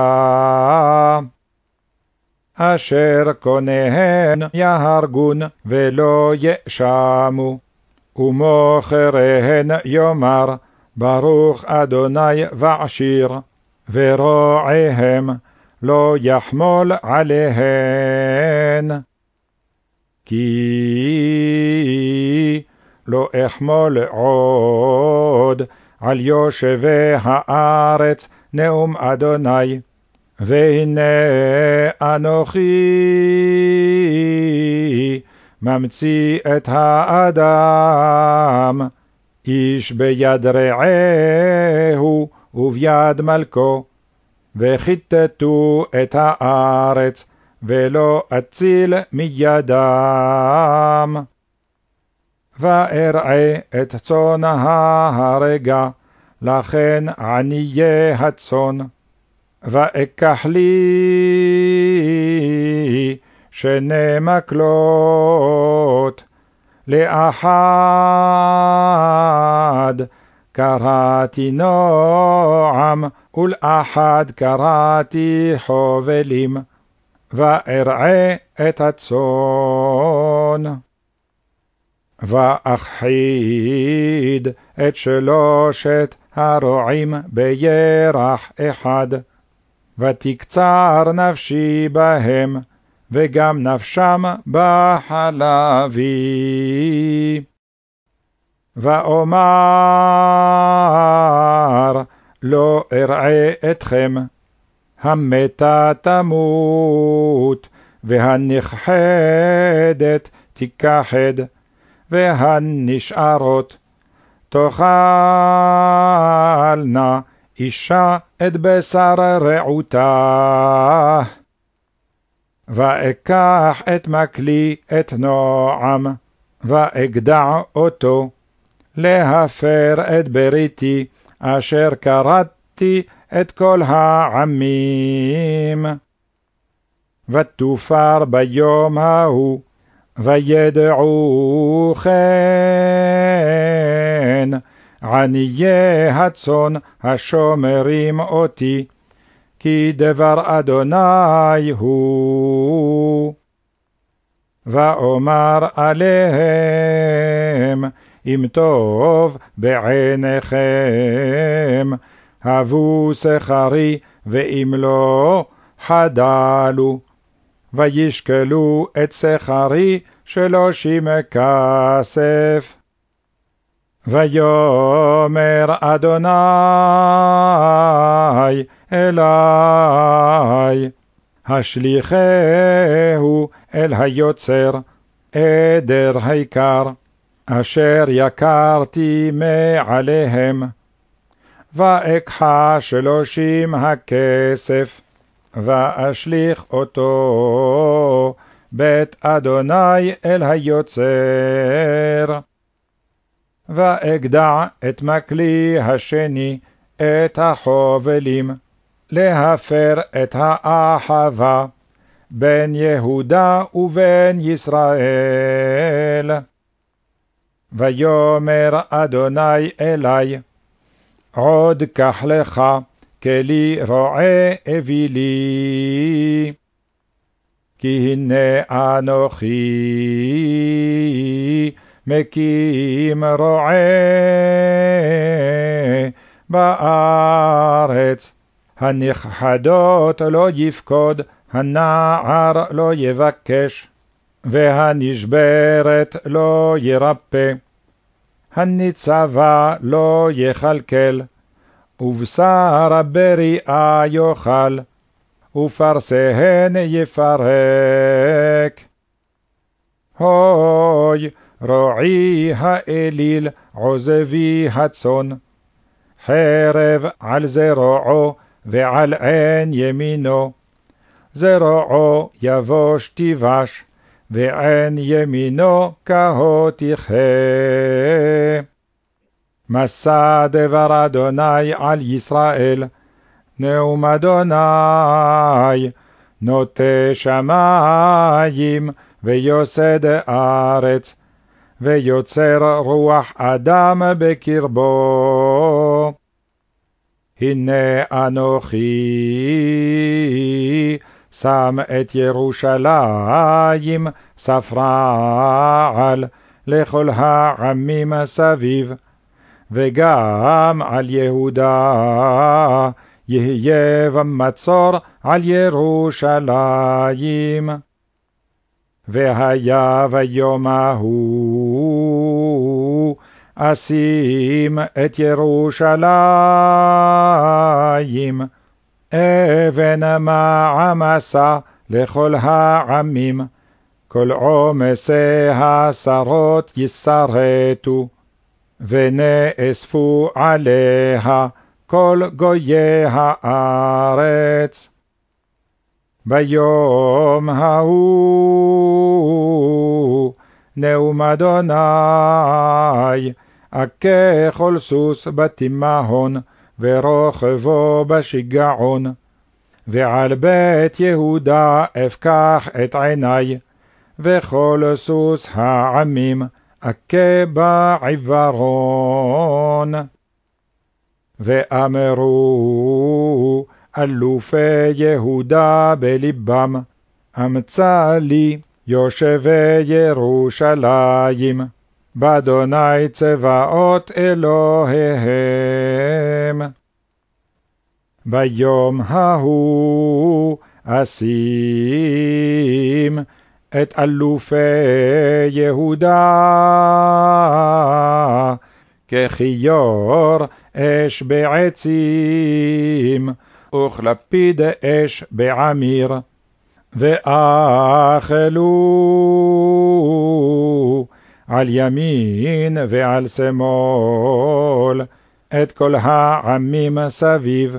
אשר קוניהן יהרגון ולא יאשמו, ומוכריהן יאמר, ברוך אדוני ועשיר, ורועיהם לא יחמול עליהן. כי לא אחמול עוד על יושבי הארץ נאום אדוני, והנה אנוכי ממציא את האדם, איש ביד רעהו וביד מלכו, וכיתתו את הארץ, ולא אציל מידם. ואראה את צאן ההרגה, לכן עניי הצאן. ואקח לי שני מקלות, לאחד קראתי נועם, ולאחד קראתי חובלים, ואראה את הצאן. ואכחיד את שלושת הרועים בירח אחד, ותקצר נפשי בהם, וגם נפשם בחלבי. ואומר, לא אראה אתכם, המתה תמות, והנכחדת תיכחד, והנשארות תאכלנה אישה את בשר רעותה. ואקח את מקלי את נועם, ואגדע אותו, להפר את בריתי, אשר כרתתי את כל העמים. ותופר ביום ההוא, וידעו כן, עניי הצאן השומרים אותי, כי דבר אדוני הוא. ואומר עליהם, אם טוב בעיניכם, הבו שכרי, ואם לא, חדלו. וישקלו את שכרי שלושים כסף. ויאמר אדוני אלי, השליחהו אל היוצר, עדר היקר, אשר יקרתי מעליהם. ואקחה שלושים הכסף, ואשליך אותו בית אדוני אל היוצר. ואגדע את מקלי השני, את החובלים, להפר את האחווה בין יהודה ובין ישראל. ויאמר אדוני אלי, עוד קח לך כלי רועה הביא לי. כי הנה אנוכי מקים רועה בארץ, הנכחדות לא יפקוד, הנער לא יבקש, והנשברת לא ירפא, הניצבה לא יכלכל, ובשר הבריאה יאכל, ופרסיהן יפרק. הוי, רועי האליל, עוזבי הצאן, חרב על זרועו ועל עין ימינו, זרועו יבוש תיבש, ועין ימינו כהו תכהה. מסע דבר אדוני על ישראל, נאום אדוני, נוטה שמים ויוסד ארץ, ויוצר רוח אדם בקרבו. הנה אנוכי שם את ירושלים ספרה על לכל העמים סביב, וגם על יהודה יהיה במצור על ירושלים. והיה ביום ההוא אשים את ירושלים, אבן מעמסה לכל העמים, כל עומסי השרות ישרתו, ונאספו עליה כל גויי הארץ. ביום ההוא נאום אדוני, אכה כל סוס בתימהון, ורוכבו בשיגעון. ועל בית יהודה אפקח את עיני, וכל סוס העמים אכה בעיוורון. ואמרו אלופי יהודה בלבם, אמצא לי יושבי ירושלים, באדוני צבאות אלוהיהם. ביום ההוא אשים את אלופי יהודה, ככיור אש בעצים, וכלפיד אש בעמיר, ואכלו על ימין ועל שמאל את כל העמים סביב,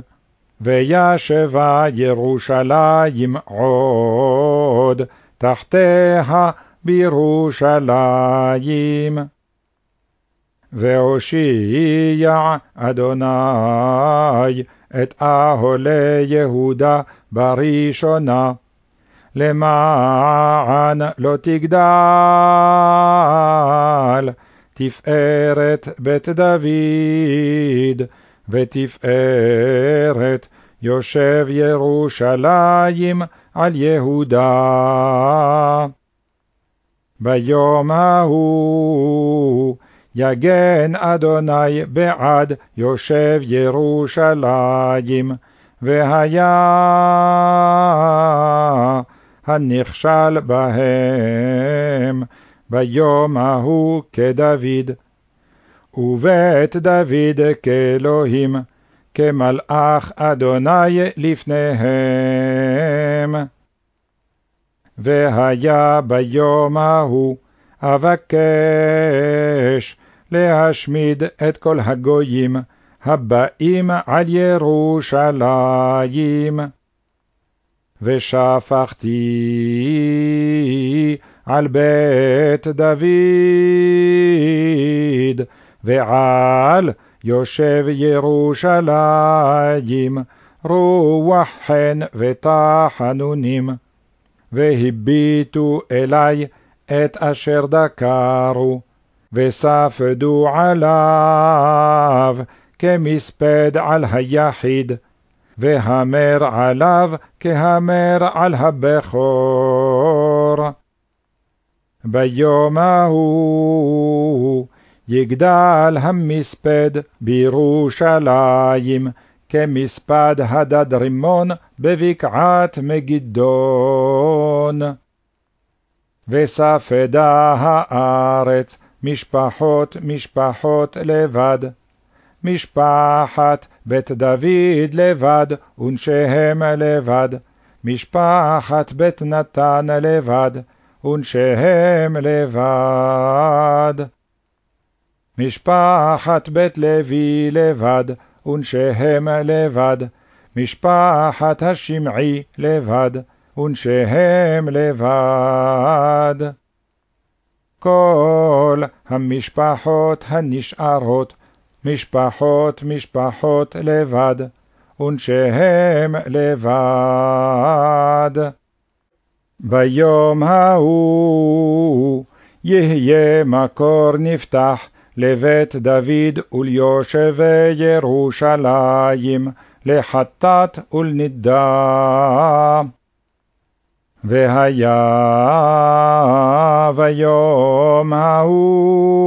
וישבה ירושלים עוד תחתיה בירושלים. והושיע אדוני את אהולי יהודה בראשונה, למען לא תגדל תפארת בית דוד, ותפארת יושב ירושלים על יהודה. ביום ההוא יגן אדוני בעד יושב ירושלים, והיה הנכשל בהם ביום ההוא כדוד. ובית דוד כאלוהים, כמלאך אדוני לפניהם. והיה ביום ההוא אבקש להשמיד את כל הגויים הבאים על ירושלים. ושפכתי על בית דוד ועל יושב ירושלים רוח חן ותחנונים, והביטו אלי את אשר דקרו, וספדו עליו כמספד על היחיד, והמר עליו כהמר על הבכור. ביום ההוא יגדל המספד בירושלים, כמספד הדד רימון בבקעת מגידון. וספדה הארץ משפחות משפחות לבד, משפחת בית דוד לבד, ונשיהם לבד, משפחת בית נתן לבד, ונשיהם לבד. משפחת בית לוי לבד, ונשיהם לבד, משפחת השמעי לבד, ונשיהם לבד. כל המשפחות הנשארות, משפחות משפחות לבד, ונשיהם לבד. ביום ההוא יהיה מקור נפתח לבית דוד וליושבי ירושלים, לחטאת ולנידה. והיה ביום ההוא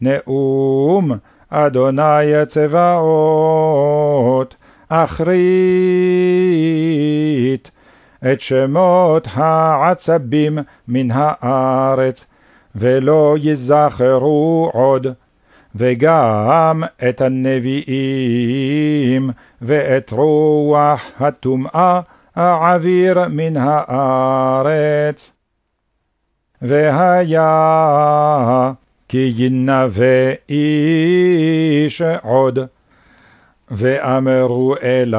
נאום אדוני צבאות, אחרית את שמות העצבים מן הארץ, ולא יזכרו עוד, וגם את הנביאים, ואת רוח הטומאה אעביר מן הארץ. והיה כי ינבא איש עוד, ואמרו אליו,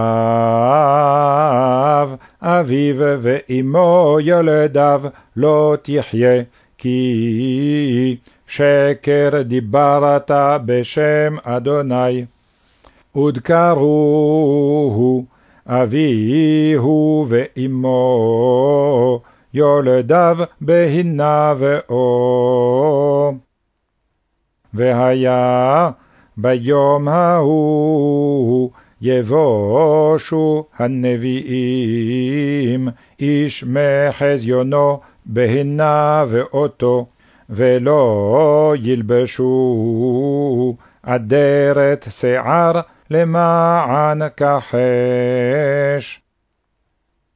אביו ואמו ילדיו לא תחיה, כי שקר דיברת בשם אדוני. ודקרוהו אביהו ואמו, יולדיו בהנה ואו. והיה ביום ההוא יבושו הנביאים, איש מחזיונו בהנה ואותו, ולא ילבשו אדרת שיער למען כחש.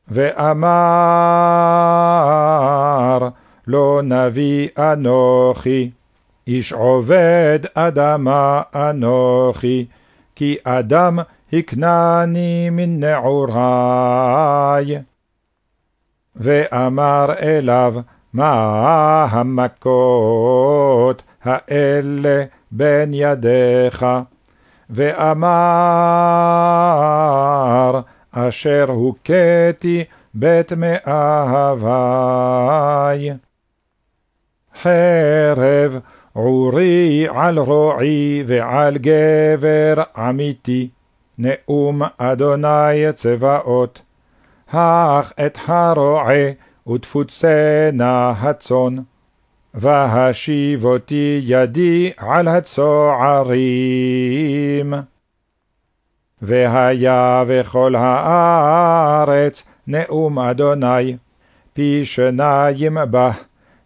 ואמר לא נביא אנוכי, איש עובד אדמה אנוכי, כי אדם הקנני מן נעורי. ואמר אליו, מה המכות האלה בין ידיך? ואמר, אשר הוכיתי בית מאהבי. חרב עורי על רועי ועל גבר עמיתי, נאום אדוני צבאות. הך את הרועה ותפוצנה הצאן, והשיב אותי ידי על הצוערים. והיה בכל הארץ נאום אדוני, פי שניים בה,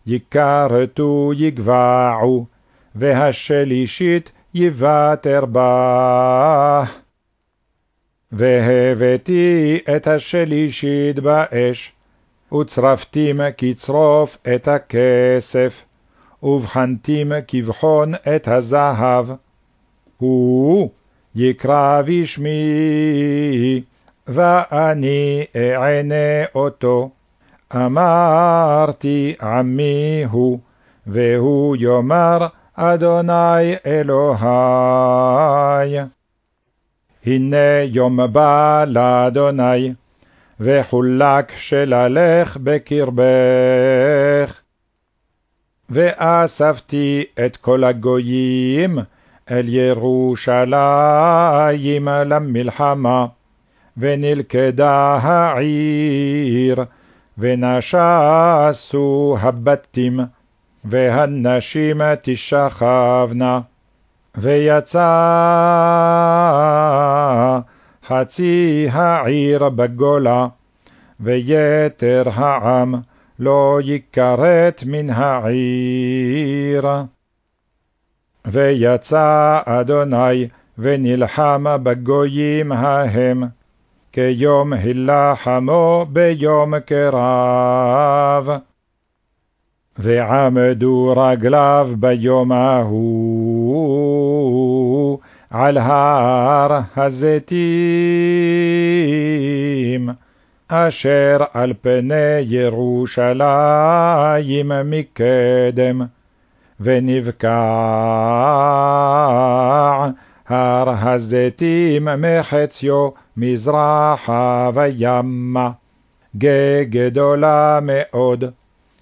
יכרתו יגבעו, והשלישית יוותר בה. והבאתי את השלישית באש, וצרפתים כצרוף את הכסף, ובחנתים כבחון את הזהב. הוא יקרא בשמי, ואני אענה אותו. אמרתי עמי הוא, והוא יאמר אדוני אלוהי. הנה יום בא לאדוני, וחולק שללך בקרבך. ואספתי את כל הגויים אל ירושלים למלחמה, ונלכדה העיר, ונשסו הבתים, והנשים תשכבנה. ויצא חצי העיר בגולה, ויתר העם לא יכרת מן העיר. ויצא אדוני ונלחם בגויים ההם, כיום הילחמו ביום קרב. ועמדו רגליו ביום ההוא על הר הזיתים, אשר על פני ירושלים מקדם, ונבקע הר הזיתים מחציו מזרחה וימה, גדולה מאוד,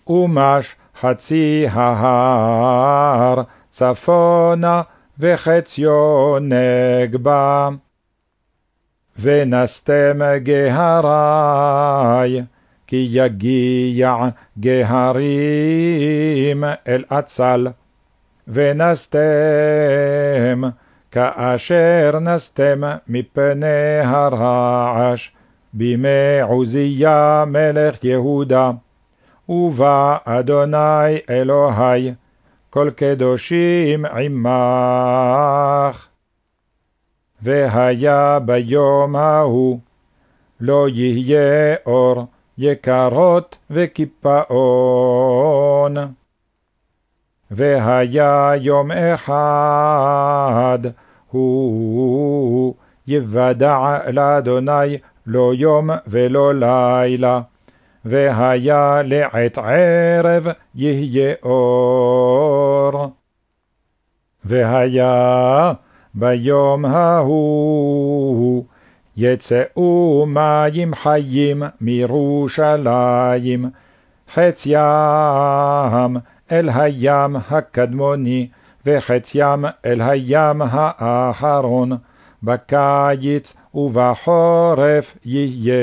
ומש חצי ההר צפונה וחציו נגבה. ונסתם גהרי, כי יגיע גהרים אל עצל, ונסתם, כאשר נסתם מפני הרעש, בימי עוזיה מלך יהודה. ובא אדוני אלוהי, כל קדושים עמך. והיה ביום ההוא, לא יהיה אור, יקרות וקיפאון. והיה יום אחד, הוא יוודע לאדוני לא יום ולא לילה, והיה לעת ערב יהיה אור. והיה ביום ההוא יצאו מים חיים מירושלים, חציים אל הים הקדמוני, וחציים אל הים האחרון, בקיץ ובחורף יהיה.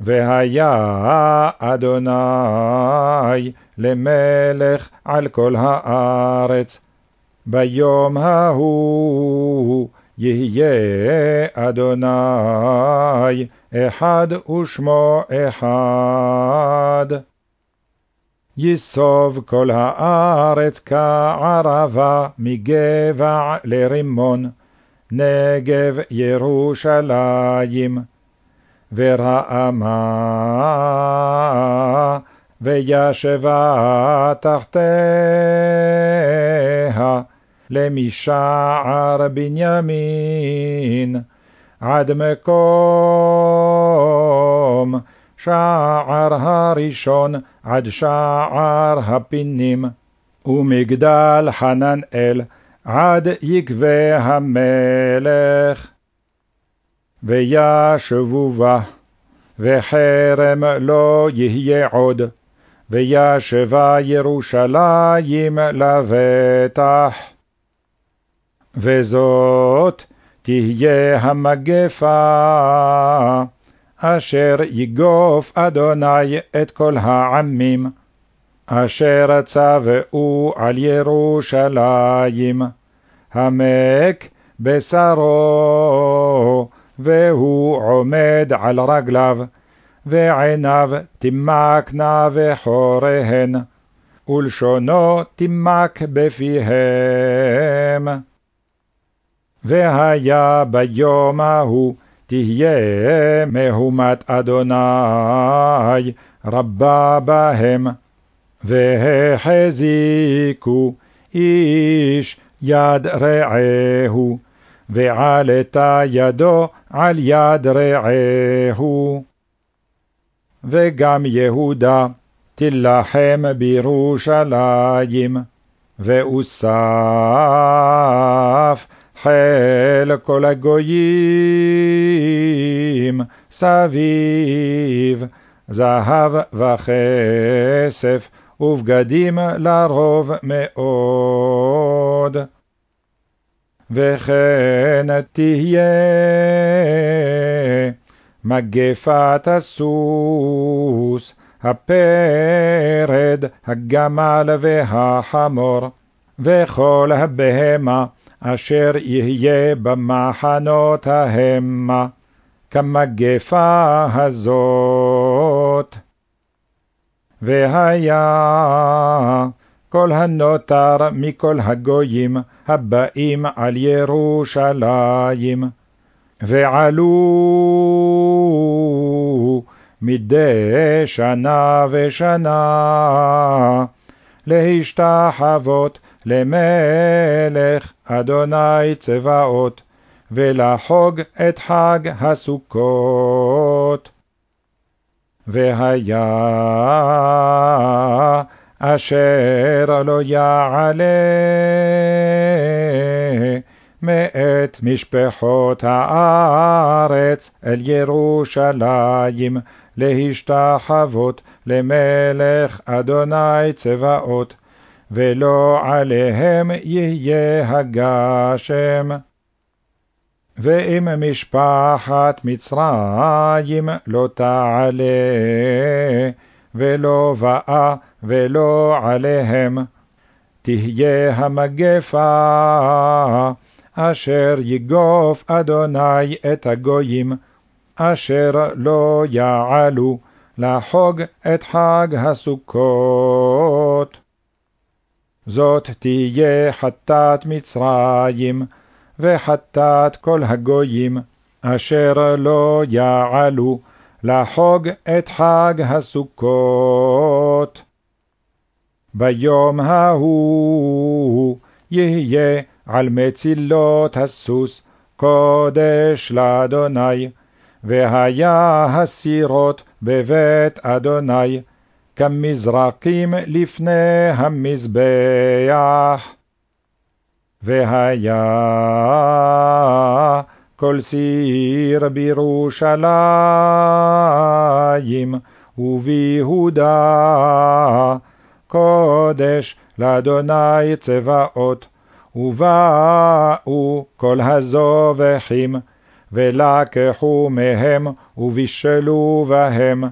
והיה אדוני למלך על כל הארץ. ביום ההוא יהיה אדוני אחד ושמו אחד. יסוב כל הארץ כערבה מגבע לרימון, נגב ירושלים. ורעמה וישבה תחתיה למשער בנימין עד מקום שער הראשון עד שער הפינים ומגדל חננאל עד יקבי המלך וישבו בה, וחרם לא יהיה עוד, וישבה ירושלים לבטח. וזאת תהיה המגפה, אשר יגוף אדוני את כל העמים, אשר צבאו על ירושלים, המק בשרו, והוא עומד על רגליו, ועיניו תמקנה וחוריהן, ולשונו תמק בפיהם. והיה ביום ההוא תהיה מהומת אדוני רבה בהם, והחזיקו איש יד רעהו, ועלתה ידו על יד רעהו. וגם יהודה תילחם בירושלים, ואוסף חיל כל הגויים סביב, זהב וכסף, ובגדים לרוב מאוד. וכן תהיה מגפת הסוס, הפרד, הגמל והחמור, וכל הבהמה אשר יהיה במחנות ההמה, כמגפה הזאת. והיה כל הנותר מכל הגויים הבאים על ירושלים, ועלו מדי שנה ושנה להשתחוות למלך אדוני צבאות, ולחוג את חג הסוכות. והיה אשר לא יעלה מאת משפחות הארץ אל ירושלים להשתחוות למלך אדוני צבאות, ולא עליהם יהיה הגשם. ואם משפחת מצרים לא תעלה ולא באה ולא עליהם. תהיה המגפה, אשר יגוף אדוני את הגויים, אשר לא יעלו לחוג את חג הסוכות. זאת תהיה חטאת מצרים, וחטאת כל הגויים, אשר לא יעלו לחוג את חג הסוכות. ביום ההוא יהיה על מצילות הסוס קודש לאדוני, והיה הסירות בבית אדוני, כמזרקים לפני המזבח. והיה כל סיר בירושלים וביהודה, קודש לאדוני צבאות, ובאו כל הזובחים, ולקחו מהם ובישלו בהם,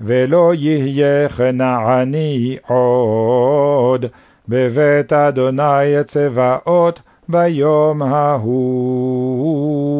ולא יהיה כנעני עוד בבית אדוני צבאות ביום ההוא.